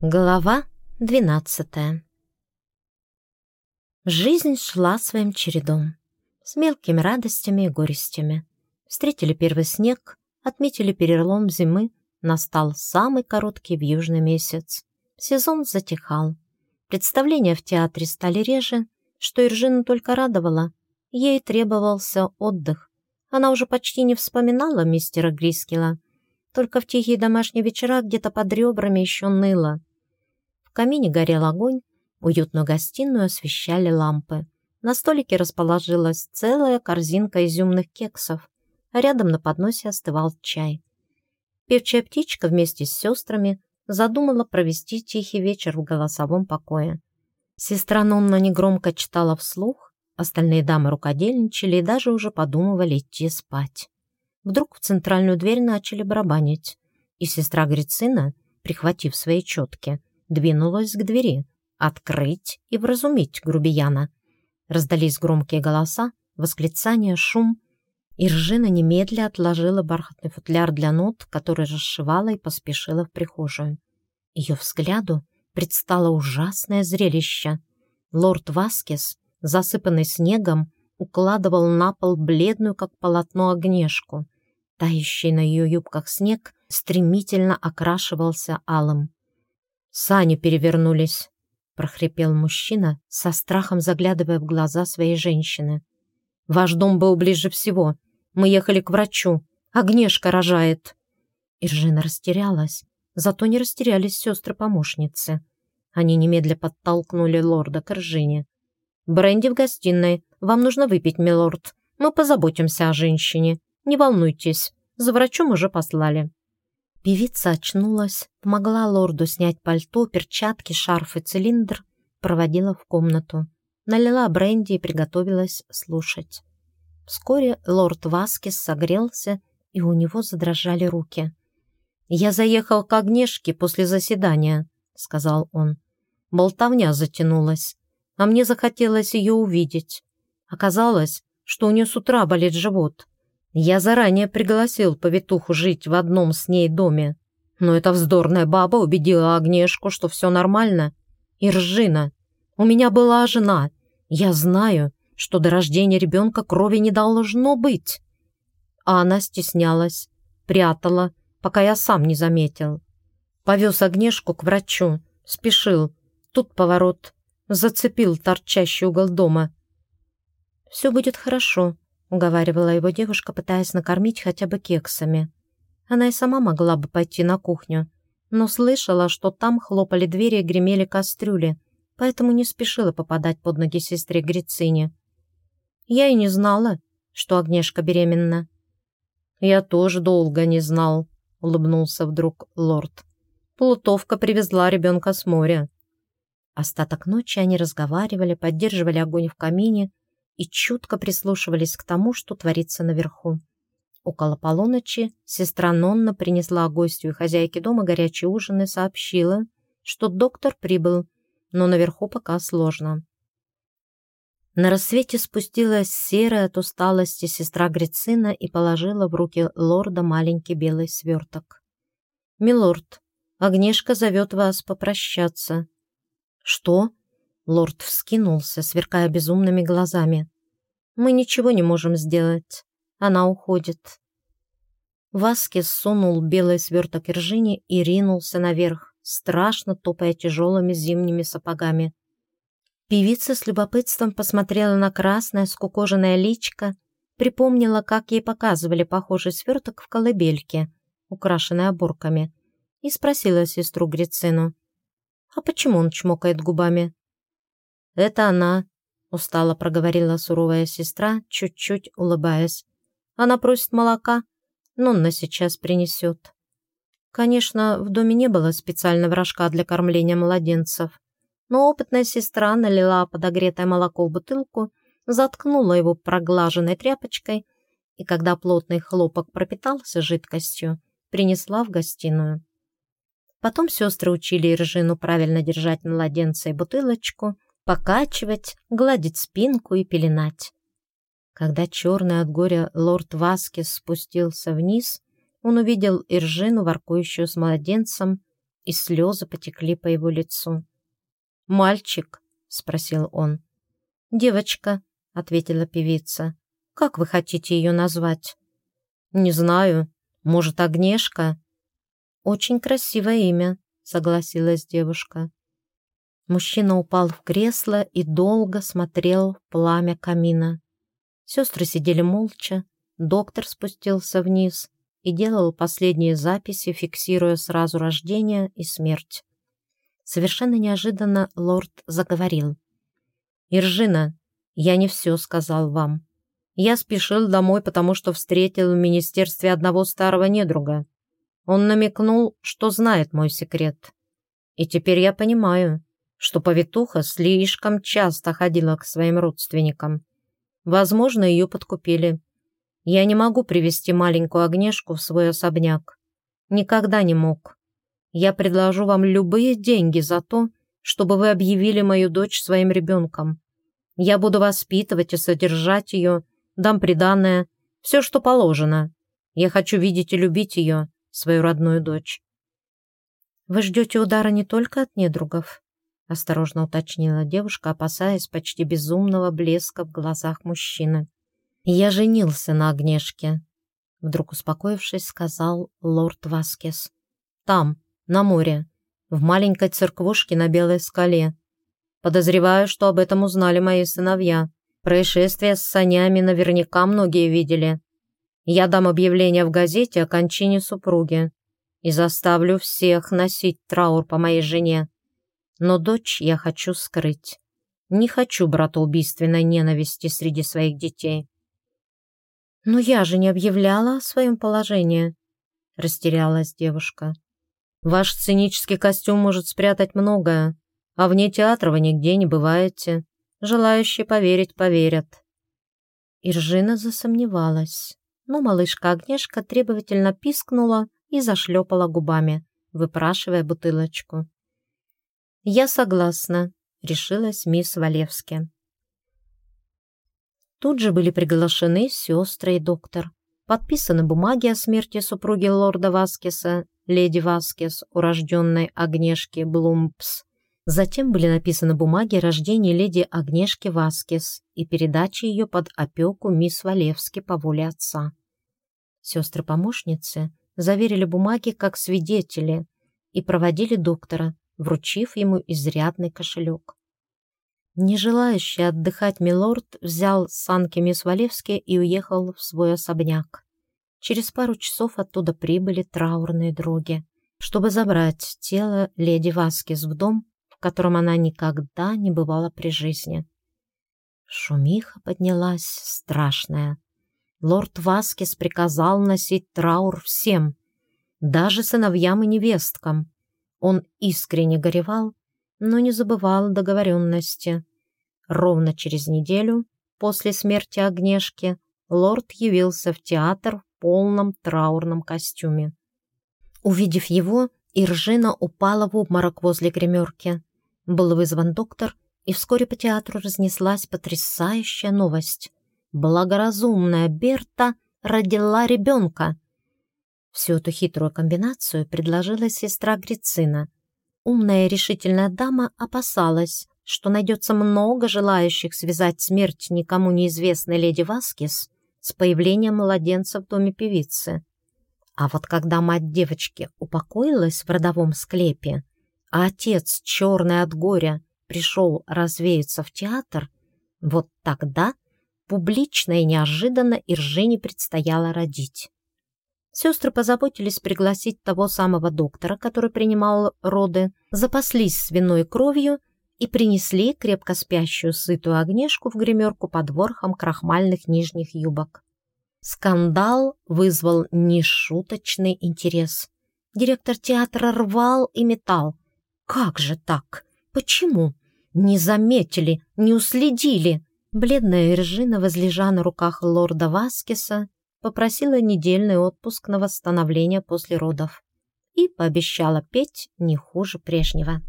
Глава двенадцатая Жизнь шла своим чередом, с мелкими радостями и горестями. Встретили первый снег, отметили перелом зимы, настал самый короткий в южный месяц. Сезон затихал. Представления в театре стали реже, что Иржину только радовало. Ей требовался отдых. Она уже почти не вспоминала мистера Грискела, только в тихие домашние вечера где-то под ребрами еще ныло камине горел огонь, уютную гостиную освещали лампы. На столике расположилась целая корзинка изюмных кексов, а рядом на подносе остывал чай. Певчая птичка вместе с сестрами задумала провести тихий вечер в голосовом покое. Сестра Нонна негромко читала вслух, остальные дамы рукодельничали и даже уже подумывали идти спать. Вдруг в центральную дверь начали барабанить, и сестра Грицина, прихватив свои четки, двинулась к двери. Открыть и вразумить грубияна. Раздались громкие голоса, восклицания, шум. И Ржина немедля отложила бархатный футляр для нот, который расшивала и поспешила в прихожую. Ее взгляду предстало ужасное зрелище. Лорд Васкес, засыпанный снегом, укладывал на пол бледную, как полотно, огнешку. Тающий на ее юбках снег стремительно окрашивался алым. «Сани перевернулись», — прохрипел мужчина, со страхом заглядывая в глаза своей женщины. «Ваш дом был ближе всего. Мы ехали к врачу. Огнешка рожает». Иржина растерялась, зато не растерялись сестры-помощницы. Они немедля подтолкнули лорда к Иржине. «Бренди в гостиной. Вам нужно выпить, милорд. Мы позаботимся о женщине. Не волнуйтесь, за врачом уже послали». Певица очнулась, помогла лорду снять пальто, перчатки, шарф и цилиндр, проводила в комнату. Налила бренди и приготовилась слушать. Вскоре лорд Васкис согрелся, и у него задрожали руки. «Я заехал к Огнешке после заседания», — сказал он. Болтовня затянулась, а мне захотелось ее увидеть. Оказалось, что у нее с утра болит живот. Я заранее пригласил повитуху жить в одном с ней доме, но эта вздорная баба убедила Агнешку, что все нормально. И Ржина. У меня была жена. Я знаю, что до рождения ребенка крови не должно быть. А она стеснялась, прятала, пока я сам не заметил. Повез Агнешку к врачу, спешил. Тут поворот. Зацепил торчащий угол дома. «Все будет хорошо», — уговаривала его девушка, пытаясь накормить хотя бы кексами. Она и сама могла бы пойти на кухню, но слышала, что там хлопали двери и гремели кастрюли, поэтому не спешила попадать под ноги сестре Грицине. Я и не знала, что Агнешка беременна. «Я тоже долго не знал», — улыбнулся вдруг лорд. «Плутовка привезла ребенка с моря». Остаток ночи они разговаривали, поддерживали огонь в камине, и чутко прислушивались к тому, что творится наверху. Около полуночи сестра Нонна принесла гостю и хозяйке дома горячий ужин и сообщила, что доктор прибыл, но наверху пока сложно. На рассвете спустилась серая от усталости сестра Грицина и положила в руки лорда маленький белый сверток. «Милорд, Агнешка зовет вас попрощаться». «Что?» Лорд вскинулся, сверкая безумными глазами. «Мы ничего не можем сделать. Она уходит». Васкис сунул белый сверток Иржине и ринулся наверх, страшно топая тяжелыми зимними сапогами. Певица с любопытством посмотрела на красное скукоженное личко, припомнила, как ей показывали похожий сверток в колыбельке, украшенной оборками, и спросила сестру Грицину, «А почему он чмокает губами?» «Это она», — устало проговорила суровая сестра, чуть-чуть улыбаясь. «Она просит молока, но Нонна сейчас принесет». Конечно, в доме не было специального рожка для кормления младенцев, но опытная сестра налила подогретое молоко в бутылку, заткнула его проглаженной тряпочкой и, когда плотный хлопок пропитался жидкостью, принесла в гостиную. Потом сестры учили Иржину правильно держать младенца и бутылочку — покачивать, гладить спинку и пеленать. Когда черный от горя лорд Васкис спустился вниз, он увидел Иржину, воркующую с младенцем, и слезы потекли по его лицу. «Мальчик?» — спросил он. «Девочка», — ответила певица. «Как вы хотите ее назвать?» «Не знаю. Может, Агнешка?» «Очень красивое имя», — согласилась девушка. Мужчина упал в кресло и долго смотрел в пламя камина. Сестры сидели молча, доктор спустился вниз и делал последние записи, фиксируя сразу рождение и смерть. Совершенно неожиданно лорд заговорил. «Иржина, я не все сказал вам. Я спешил домой, потому что встретил в министерстве одного старого недруга. Он намекнул, что знает мой секрет. И теперь я понимаю, что повитуха слишком часто ходила к своим родственникам. Возможно, ее подкупили. Я не могу привести маленькую огнешку в свой особняк. Никогда не мог. Я предложу вам любые деньги за то, чтобы вы объявили мою дочь своим ребенком. Я буду воспитывать и содержать ее, дам приданное, все, что положено. Я хочу видеть и любить ее, свою родную дочь. «Вы ждете удара не только от недругов?» — осторожно уточнила девушка, опасаясь почти безумного блеска в глазах мужчины. «Я женился на Огнешке», — вдруг успокоившись, сказал лорд Васкес. «Там, на море, в маленькой церквушке на Белой скале. Подозреваю, что об этом узнали мои сыновья. Происшествие с санями наверняка многие видели. Я дам объявление в газете о кончине супруги и заставлю всех носить траур по моей жене но дочь я хочу скрыть. Не хочу братоубийственной ненависти среди своих детей. «Но я же не объявляла о своем положении», — растерялась девушка. «Ваш сценический костюм может спрятать многое, а вне театра вы нигде не бываете. Желающие поверить поверят». Иржина засомневалась, но малышка Агнешка требовательно пискнула и зашлепала губами, выпрашивая бутылочку. «Я согласна», — решилась мисс Валевски. Тут же были приглашены сестры и доктор. Подписаны бумаги о смерти супруги лорда Васкеса, леди Васкес, урожденной Агнешки Блумпс. Затем были написаны бумаги о рождении леди Агнешки Васкес и передаче ее под опеку мисс Валевски по воле отца. Сестры-помощницы заверили бумаги как свидетели и проводили доктора, вручив ему изрядный кошелек. Не желающий отдыхать милорд взял санки мисс Валевски и уехал в свой особняк. Через пару часов оттуда прибыли траурные дроги, чтобы забрать тело леди Васкис в дом, в котором она никогда не бывала при жизни. Шумиха поднялась страшная. Лорд Васкис приказал носить траур всем, даже сыновьям и невесткам. Он искренне горевал, но не забывал договоренности. Ровно через неделю после смерти Агнешки лорд явился в театр в полном траурном костюме. Увидев его, Иржина упала в обморок возле гримерки. Был вызван доктор, и вскоре по театру разнеслась потрясающая новость. Благоразумная Берта родила ребенка. Всю эту хитрую комбинацию предложила сестра Грицина. Умная и решительная дама опасалась, что найдется много желающих связать смерть никому неизвестной леди Васкис с появлением младенца в доме певицы. А вот когда мать девочки упокоилась в родовом склепе, а отец, черный от горя, пришел развеяться в театр, вот тогда публично и неожиданно Иржине предстояло родить. Сестры позаботились пригласить того самого доктора, который принимал роды, запаслись свиной кровью и принесли крепко спящую сытую огнешку в гримерку под ворхом крахмальных нижних юбок. Скандал вызвал нешуточный интерес. Директор театра рвал и метал. «Как же так? Почему? Не заметили, не уследили!» Бледная Иржина, возлежа на руках лорда Васкеса, попросила недельный отпуск на восстановление после родов и пообещала петь не хуже прежнего.